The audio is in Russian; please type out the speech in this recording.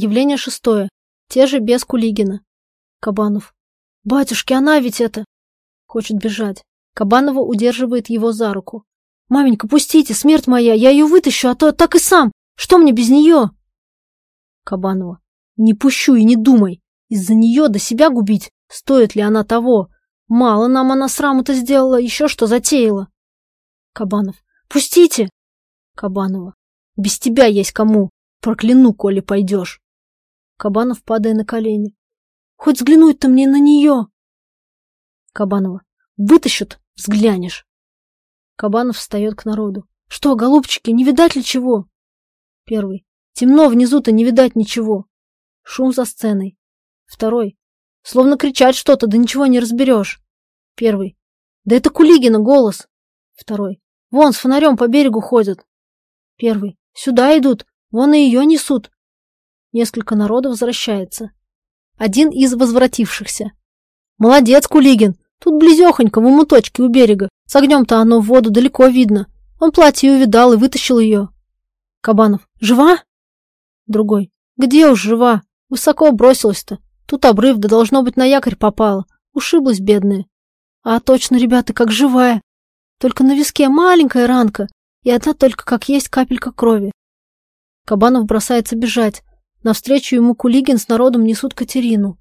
Явление шестое. Те же без Кулигина. Кабанов. Батюшки, она ведь это... Хочет бежать. Кабанова удерживает его за руку. «Маменька, пустите, смерть моя, я ее вытащу, а то так и сам. Что мне без нее?» Кабанова. «Не пущу и не думай. Из-за нее до себя губить. Стоит ли она того? Мало нам она сраму-то сделала, еще что затеяла». Кабанов. «Пустите!» Кабанова. «Без тебя есть кому. Прокляну, коли пойдешь». Кабанов, падая на колени. «Хоть взглянуть-то мне на нее!» Кабанова. «Вытащат, взглянешь». Кабанов встает к народу. «Что, голубчики, не видать ли чего?» Первый. «Темно внизу-то, не видать ничего». Шум за сценой. Второй. Словно кричать что-то, да ничего не разберешь. Первый. «Да это Кулигина голос». Второй. «Вон, с фонарем по берегу ходят». Первый. «Сюда идут, вон и ее несут». Несколько народов возвращается. Один из возвратившихся. «Молодец, Кулигин! Тут близехонько, в умуточке у берега. С огнем-то оно в воду далеко видно. Он платье увидал и вытащил ее. Кабанов. Жива? Другой. Где уж жива? Высоко бросилась-то. Тут обрыв, да должно быть на якорь попала. Ушиблась бедная. А точно, ребята, как живая. Только на виске маленькая ранка, и одна только как есть капелька крови. Кабанов бросается бежать. Навстречу ему Кулигин с народом несут Катерину.